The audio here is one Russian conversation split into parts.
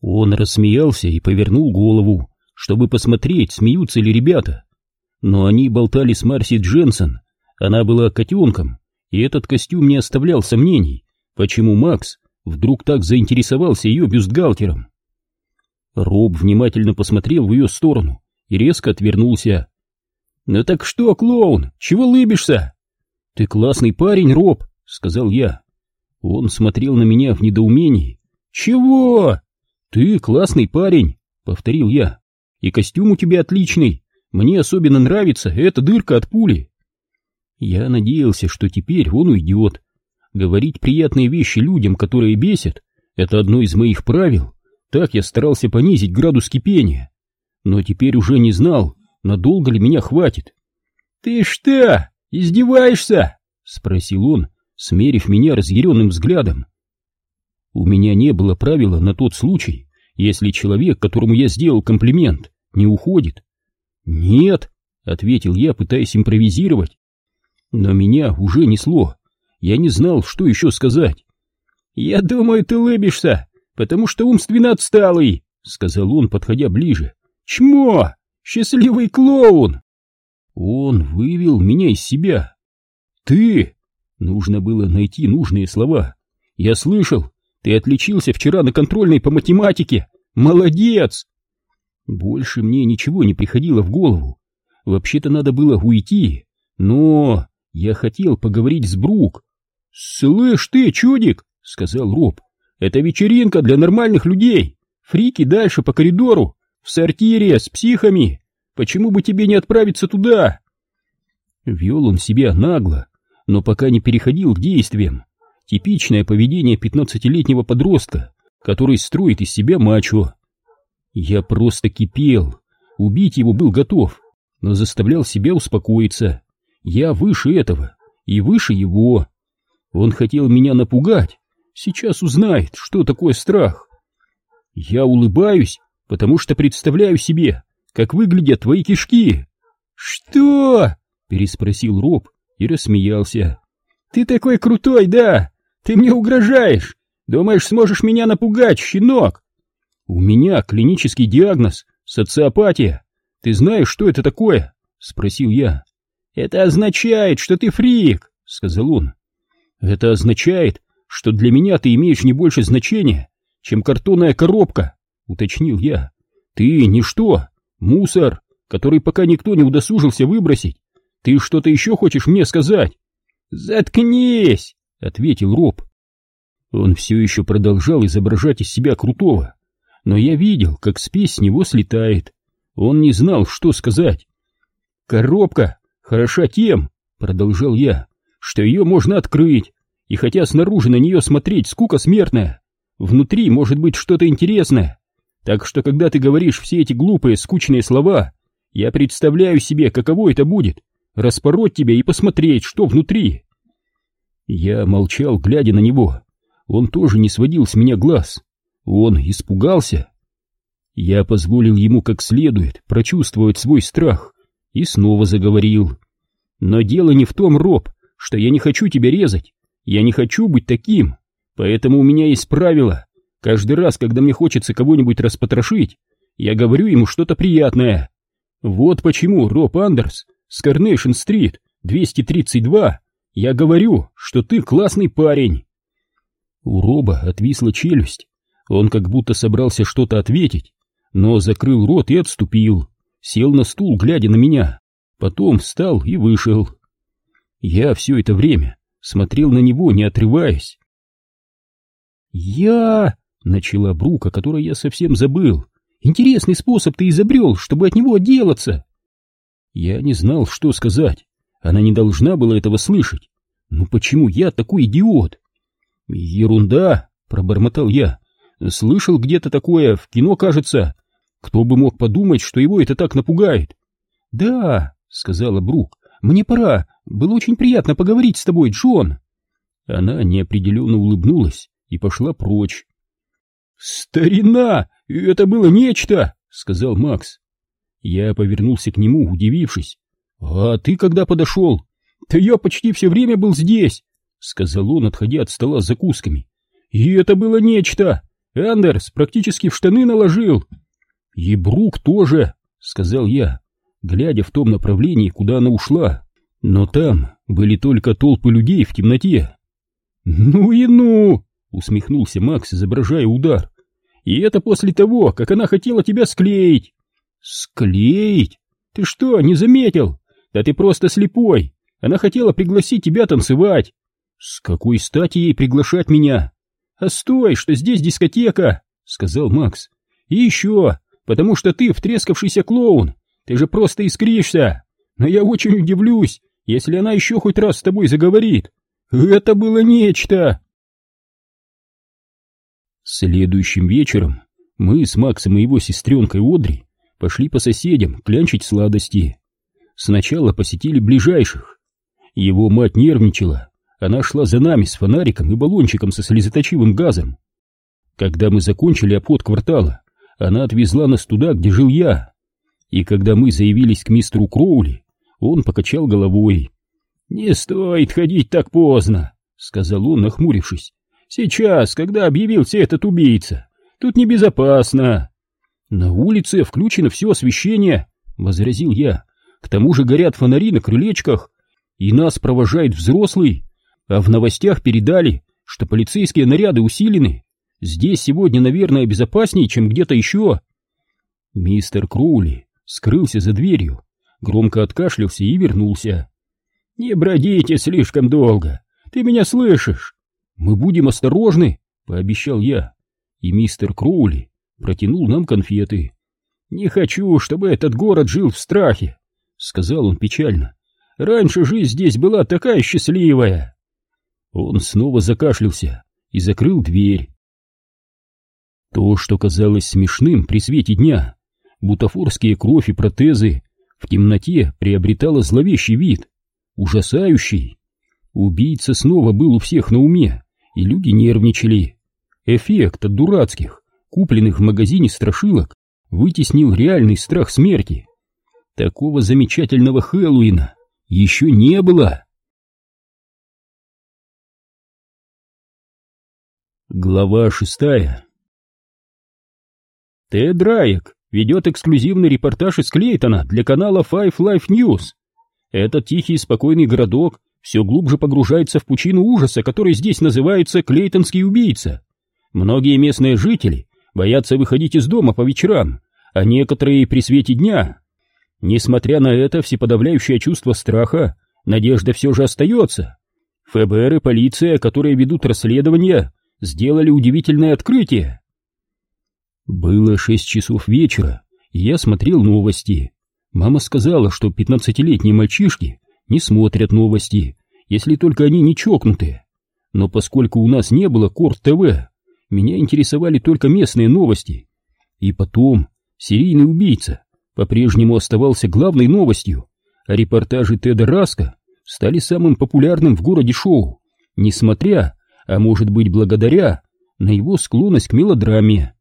Он рассмеялся и повернул голову, чтобы посмотреть, смеются ли ребята. Но они болтали с Марси Дженсен, она была котенком, и этот костюм не оставлял сомнений, почему Макс вдруг так заинтересовался ее бюстгальтером. Роб внимательно посмотрел в ее сторону и резко отвернулся. «Ну так что, клоун, чего лыбишься?» «Ты классный парень, Роб», — сказал я. Он смотрел на меня в недоумении. «Чего?» «Ты классный парень», — повторил я. «И костюм у тебя отличный. Мне особенно нравится эта дырка от пули». Я надеялся, что теперь он уйдет. Говорить приятные вещи людям, которые бесят, это одно из моих правил. Так я старался понизить градус кипения. Но теперь уже не знал, надолго ли меня хватит. «Ты что, издеваешься?» — спросил он, смерив меня разъяренным взглядом. У меня не было правила на тот случай, если человек, которому я сделал комплимент, не уходит. «Нет», — ответил я, пытаясь импровизировать. Но меня уже несло. Я не знал, что еще сказать. «Я думаю, ты лыбишься, потому что умственно отсталый», — сказал он, подходя ближе. «Чмо! Счастливый клоун!» Он вывел меня из себя. «Ты!» Нужно было найти нужные слова. «Я слышал, ты отличился вчера на контрольной по математике! Молодец!» Больше мне ничего не приходило в голову. Вообще-то надо было уйти, но я хотел поговорить с Брук. «Слышь ты, чудик!» — сказал Роб. «Это вечеринка для нормальных людей! Фрики дальше по коридору, в сортире с психами! Почему бы тебе не отправиться туда?» Вел он себя нагло, но пока не переходил к действиям. Типичное поведение пятнадцатилетнего подростка, который строит из себя мачо. Я просто кипел, убить его был готов, но заставлял себя успокоиться. Я выше этого и выше его. Он хотел меня напугать, сейчас узнает, что такое страх. Я улыбаюсь, потому что представляю себе, как выглядят твои кишки. Что? переспросил Роб и рассмеялся. Ты такой крутой, да? Ты мне угрожаешь! Думаешь, сможешь меня напугать, щенок? У меня клинический диагноз — социопатия. Ты знаешь, что это такое? — спросил я. Это означает, что ты фрик, — сказал он. Это означает, что для меня ты имеешь не больше значения, чем картонная коробка, — уточнил я. Ты ничто, мусор, который пока никто не удосужился выбросить. Ты что-то еще хочешь мне сказать? Заткнись! — ответил Роб. Он все еще продолжал изображать из себя крутого, но я видел, как спесь с него слетает. Он не знал, что сказать. «Коробка хороша тем, — продолжал я, — что ее можно открыть, и хотя снаружи на нее смотреть скука смертная, внутри может быть что-то интересное. Так что, когда ты говоришь все эти глупые, скучные слова, я представляю себе, каково это будет — распороть тебя и посмотреть, что внутри». Я молчал, глядя на него. Он тоже не сводил с меня глаз. Он испугался. Я позволил ему как следует прочувствовать свой страх и снова заговорил. «Но дело не в том, Роб, что я не хочу тебя резать. Я не хочу быть таким. Поэтому у меня есть правило. Каждый раз, когда мне хочется кого-нибудь распотрошить, я говорю ему что-то приятное. Вот почему Роб Андерс с Карнейшн-стрит 232 я говорю, что ты классный парень. У Роба отвисла челюсть. Он как будто собрался что-то ответить, но закрыл рот и отступил. Сел на стул, глядя на меня. Потом встал и вышел. Я все это время смотрел на него, не отрываясь. «Я...» — начала Брука, которой я совсем забыл. «Интересный способ ты изобрел, чтобы от него отделаться!» Я не знал, что сказать. Она не должна была этого слышать. Ну почему я такой идиот? Ерунда, пробормотал я. Слышал где-то такое, в кино, кажется. Кто бы мог подумать, что его это так напугает? Да, сказала Брук. Мне пора. Было очень приятно поговорить с тобой, Джон. Она неопределенно улыбнулась и пошла прочь. «Старина! Это было нечто!» — сказал Макс. Я повернулся к нему, удивившись. «А ты когда подошел?» «Да я почти все время был здесь», — сказал он, отходя от стола с закусками. «И это было нечто! Андерс практически в штаны наложил. И Брук тоже, сказал я, глядя в том направлении, куда она ушла. Но там были только толпы людей в темноте. Ну и ну, усмехнулся Макс, изображая удар. И это после того, как она хотела тебя склеить. Склеить? Ты что, не заметил? Да ты просто слепой. Она хотела пригласить тебя танцевать. С какой стати ей приглашать меня? А стой, что здесь дискотека, сказал Макс. И еще, потому что ты втрескавшийся клоун. Ты же просто искришься. Но я очень удивлюсь, если она еще хоть раз с тобой заговорит. Это было нечто. Следующим вечером мы с Максом и его сестренкой Одри пошли по соседям клянчить сладости. Сначала посетили ближайших. Его мать нервничала, она шла за нами с фонариком и баллончиком со слезоточивым газом. Когда мы закончили обход квартала, она отвезла нас туда, где жил я. И когда мы заявились к мистеру Кроули, он покачал головой. «Не стоит ходить так поздно», — сказал он, нахмурившись. «Сейчас, когда объявился этот убийца, тут небезопасно». «На улице включено все освещение», — возразил я. «К тому же горят фонари на крылечках, и нас провожает взрослый, а в новостях передали, что полицейские наряды усилены. Здесь сегодня, наверное, безопаснее, чем где-то еще». Мистер Кроули скрылся за дверью, громко откашлялся и вернулся. «Не бродите слишком долго, ты меня слышишь?» «Мы будем осторожны», — пообещал я, и мистер Кроули протянул нам конфеты. «Не хочу, чтобы этот город жил в страхе», — сказал он печально. «Раньше жизнь здесь была такая счастливая». Он снова закашлялся и закрыл дверь. То, что казалось смешным при свете дня, бутафорские кровь и протезы, в темноте приобретало зловещий вид, ужасающий. Убийца снова был у всех на уме, и люди нервничали. Эффект от дурацких, купленных в магазине страшилок, вытеснил реальный страх смерти. Такого замечательного Хэллоуина еще не было. Глава шестая Тед Райек ведет эксклюзивный репортаж из Клейтона для канала Five Life News. Этот тихий и спокойный городок все глубже погружается в пучину ужаса, который здесь называется Клейтонский убийца. Многие местные жители боятся выходить из дома по вечерам, а некоторые при свете дня. Несмотря на это всеподавляющее чувство страха, надежда все же остается. ФБР и полиция, которые ведут расследование, сделали удивительное открытие. Было шесть часов вечера, и я смотрел новости. Мама сказала, что пятнадцатилетние мальчишки не смотрят новости, если только они не чокнутые. Но поскольку у нас не было Корт-ТВ, меня интересовали только местные новости. И потом, серийный убийца по-прежнему оставался главной новостью, а репортажи Теда Раска стали самым популярным в городе шоу, несмотря, а может быть благодаря, на его склонность к мелодраме.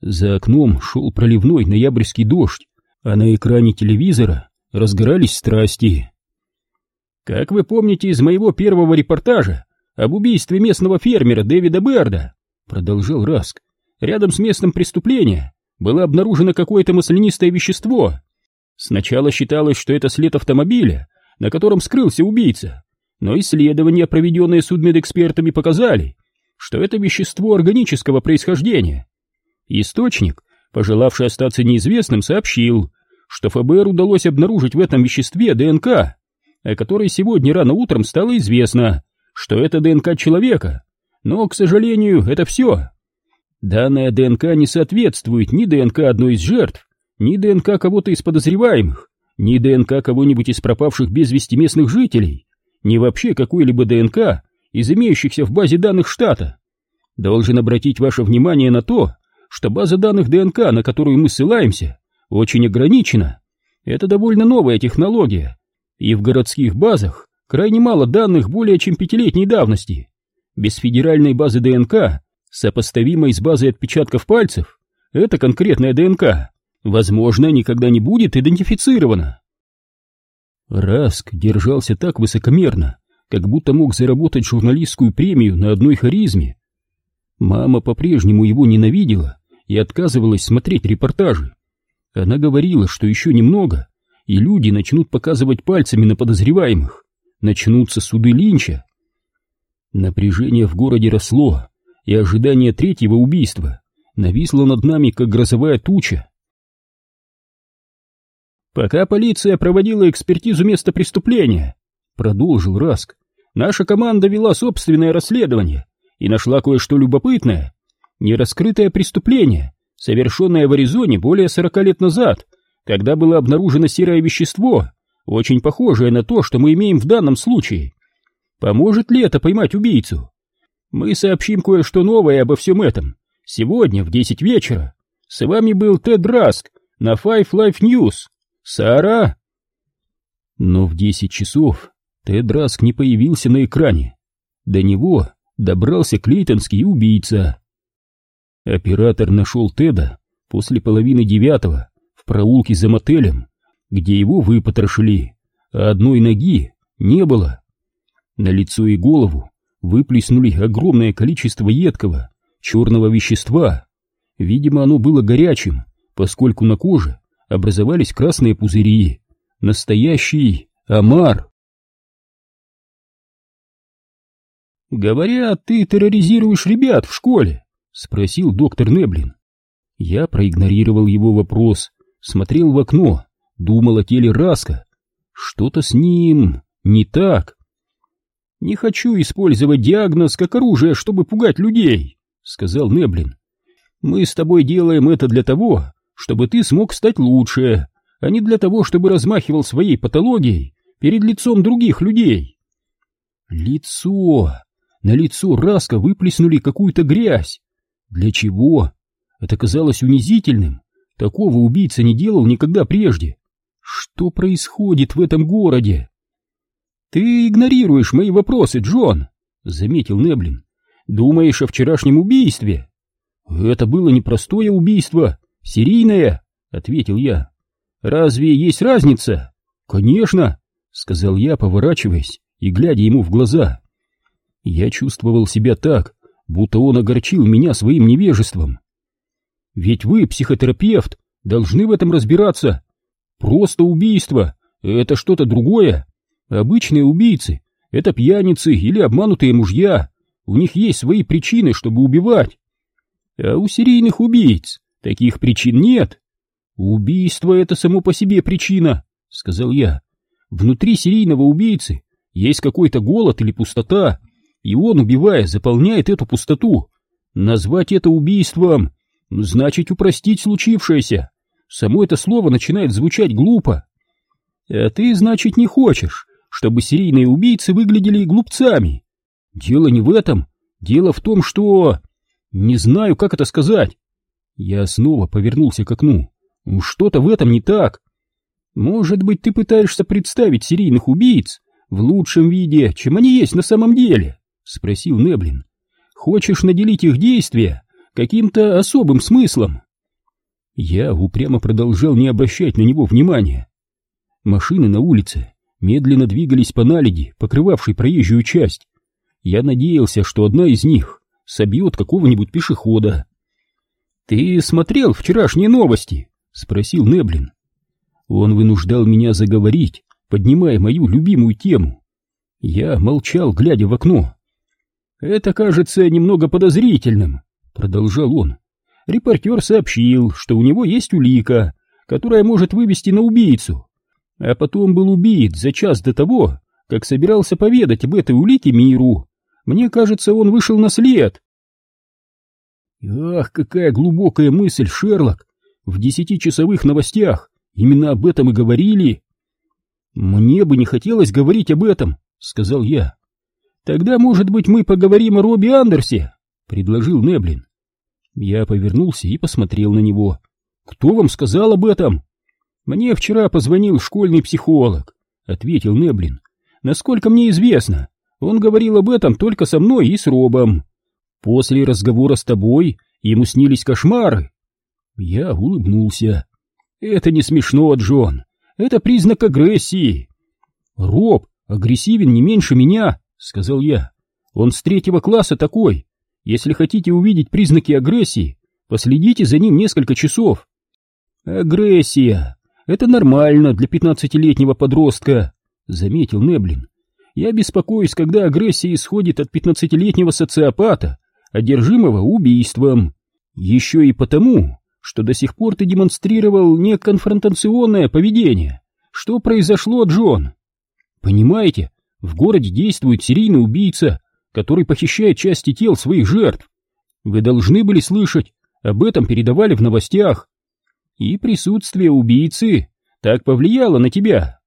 За окном шел проливной ноябрьский дождь, а на экране телевизора разгорались страсти. Как вы помните из моего первого репортажа об убийстве местного фермера Дэвида Берда, продолжал Раск, рядом с местом преступления было обнаружено какое-то маслянистое вещество. Сначала считалось, что это след автомобиля, на котором скрылся убийца, но исследования, проведенные судмедэкспертами, показали, что это вещество органического происхождения. Источник, пожелавший остаться неизвестным, сообщил, что ФБР удалось обнаружить в этом веществе ДНК, о которой сегодня рано утром стало известно, что это ДНК человека. Но, к сожалению, это все. Данная ДНК не соответствует ни ДНК одной из жертв, ни ДНК кого-то из подозреваемых, ни ДНК кого-нибудь из пропавших без вести местных жителей, ни вообще какой-либо ДНК из имеющихся в базе данных штата. Должен обратить ваше внимание на то, что база данных ДНК, на которую мы ссылаемся, очень ограничена. Это довольно новая технология, и в городских базах крайне мало данных более чем пятилетней давности. Без федеральной базы ДНК, сопоставимой с базой отпечатков пальцев, эта конкретная ДНК, возможно, никогда не будет идентифицирована. Раск держался так высокомерно, как будто мог заработать журналистскую премию на одной харизме. Мама по-прежнему его ненавидела и отказывалась смотреть репортажи. Она говорила, что еще немного, и люди начнут показывать пальцами на подозреваемых, начнутся суды Линча. Напряжение в городе росло, и ожидание третьего убийства нависло над нами, как грозовая туча. «Пока полиция проводила экспертизу места преступления», — продолжил Раск, — «наша команда вела собственное расследование и нашла кое-что любопытное. Нераскрытое преступление, совершенное в Аризоне более сорока лет назад, когда было обнаружено серое вещество, очень похожее на то, что мы имеем в данном случае. Поможет ли это поймать убийцу? Мы сообщим кое-что новое обо всем этом. Сегодня в десять вечера. С вами был Тед Раск на Five Life News. Сара!» Но в десять часов Тед Раск не появился на экране. До него добрался клейтонский убийца. Оператор нашел Теда после половины девятого в проулке за мотелем, где его выпотрошили, а одной ноги не было. На лицо и голову выплеснули огромное количество едкого, черного вещества. Видимо, оно было горячим, поскольку на коже образовались красные пузыри. Настоящий омар. «Говорят, ты терроризируешь ребят в школе?» — спросил доктор Неблин. Я проигнорировал его вопрос, смотрел в окно, думал о теле Раска. Что-то с ним не так. «Не хочу использовать диагноз как оружие, чтобы пугать людей», — сказал Неблин. «Мы с тобой делаем это для того, чтобы ты смог стать лучше, а не для того, чтобы размахивал своей патологией перед лицом других людей. Лицо! На лицо Раска выплеснули какую-то грязь. Для чего? Это казалось унизительным. Такого убийца не делал никогда прежде. Что происходит в этом городе? Ты игнорируешь мои вопросы, Джон, заметил Неблин. Думаешь о вчерашнем убийстве? Это было непростое убийство, «Серийная», — ответил я. «Разве есть разница?» «Конечно», — сказал я, поворачиваясь и глядя ему в глаза. Я чувствовал себя так, будто он огорчил меня своим невежеством. «Ведь вы, психотерапевт, должны в этом разбираться. Просто убийство — это что-то другое. Обычные убийцы — это пьяницы или обманутые мужья. У них есть свои причины, чтобы убивать. А у серийных убийц Таких причин нет. Убийство — это само по себе причина, — сказал я. Внутри серийного убийцы есть какой-то голод или пустота, и он, убивая, заполняет эту пустоту. Назвать это убийством — значит упростить случившееся. Само это слово начинает звучать глупо. А ты, значит, не хочешь, чтобы серийные убийцы выглядели глупцами. Дело не в этом. Дело в том, что... Не знаю, как это сказать. Я снова повернулся к окну. Что-то в этом не так. Может быть, ты пытаешься представить серийных убийц в лучшем виде, чем они есть на самом деле? Спросил Неблин. Хочешь наделить их действия каким-то особым смыслом? Я упрямо продолжал не обращать на него внимания. Машины на улице медленно двигались по наледи, покрывавшей проезжую часть. Я надеялся, что одна из них собьет какого-нибудь пешехода. «Ты смотрел вчерашние новости?» — спросил Неблин. Он вынуждал меня заговорить, поднимая мою любимую тему. Я молчал, глядя в окно. «Это кажется немного подозрительным», — продолжал он. «Репортер сообщил, что у него есть улика, которая может вывести на убийцу, а потом был убит за час до того, как собирался поведать об этой улике миру. Мне кажется, он вышел на след, Ах, какая глубокая мысль, Шерлок! В десятичасовых новостях именно об этом и говорили. Мне бы не хотелось говорить об этом, сказал я. Тогда, может быть, мы поговорим о Робби Андерсе, предложил Неблин. Я повернулся и посмотрел на него. Кто вам сказал об этом? Мне вчера позвонил школьный психолог, ответил Неблин. Насколько мне известно, он говорил об этом только со мной и с Робом. После разговора с тобой ему снились кошмары. Я улыбнулся. Это не смешно, Джон. Это признак агрессии. Роб агрессивен не меньше меня, сказал я. Он с третьего класса такой. Если хотите увидеть признаки агрессии, последите за ним несколько часов. Агрессия. Это нормально для пятнадцатилетнего подростка, заметил Неблин. Я беспокоюсь, когда агрессия исходит от пятнадцатилетнего социопата, одержимого убийством. Еще и потому, что до сих пор ты демонстрировал неконфронтационное поведение. Что произошло, Джон? Понимаете, в городе действует серийный убийца, который похищает части тел своих жертв. Вы должны были слышать, об этом передавали в новостях. И присутствие убийцы так повлияло на тебя.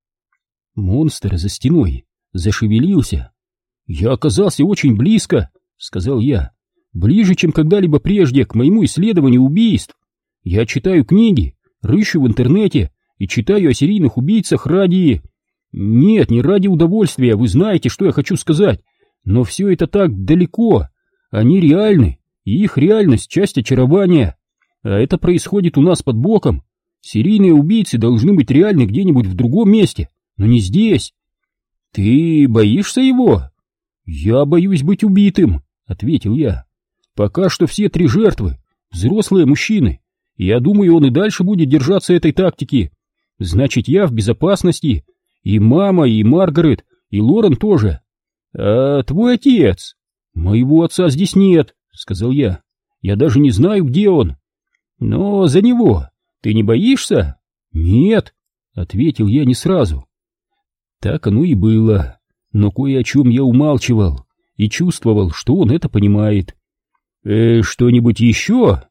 Монстр за стеной зашевелился. Я оказался очень близко, сказал я, ближе, чем когда-либо прежде к моему исследованию убийств. Я читаю книги, рыщу в интернете и читаю о серийных убийцах ради... Нет, не ради удовольствия, вы знаете, что я хочу сказать. Но все это так далеко. Они реальны, и их реальность — часть очарования. А это происходит у нас под боком. Серийные убийцы должны быть реальны где-нибудь в другом месте, но не здесь. Ты боишься его? Я боюсь быть убитым, — ответил я. Пока что все три жертвы — взрослые мужчины. Я думаю, он и дальше будет держаться этой тактики. Значит, я в безопасности. И мама, и Маргарет, и Лорен тоже. «А твой отец?» «Моего отца здесь нет», — сказал я. «Я даже не знаю, где он». «Но за него ты не боишься?» «Нет», — ответил я не сразу. Так оно и было, но кое о чем я умалчивал и чувствовал, что он это понимает. «Э, «Что-нибудь еще?»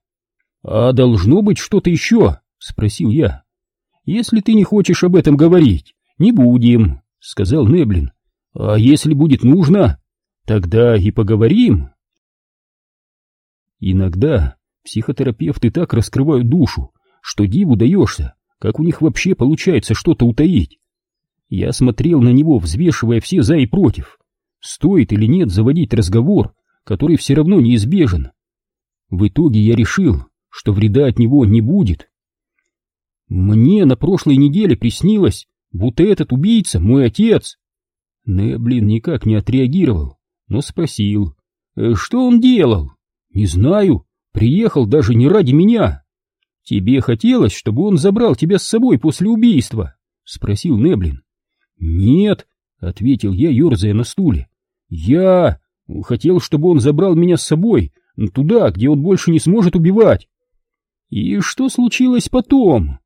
«А должно быть что-то еще?» — спросил я. «Если ты не хочешь об этом говорить, не будем», — сказал Неблин. А если будет нужно, тогда и поговорим. Иногда психотерапевты так раскрывают душу, что диву даешься, как у них вообще получается что-то утаить. Я смотрел на него, взвешивая все за и против. Стоит или нет заводить разговор, который все равно неизбежен. В итоге я решил, что вреда от него не будет. Мне на прошлой неделе приснилось, будто этот убийца мой отец. Неблин никак не отреагировал, но спросил. «Э, «Что он делал?» «Не знаю. Приехал даже не ради меня». «Тебе хотелось, чтобы он забрал тебя с собой после убийства?» — спросил Неблин. «Нет», — ответил я, ерзая на стуле. «Я хотел, чтобы он забрал меня с собой, туда, где он больше не сможет убивать». «И что случилось потом?»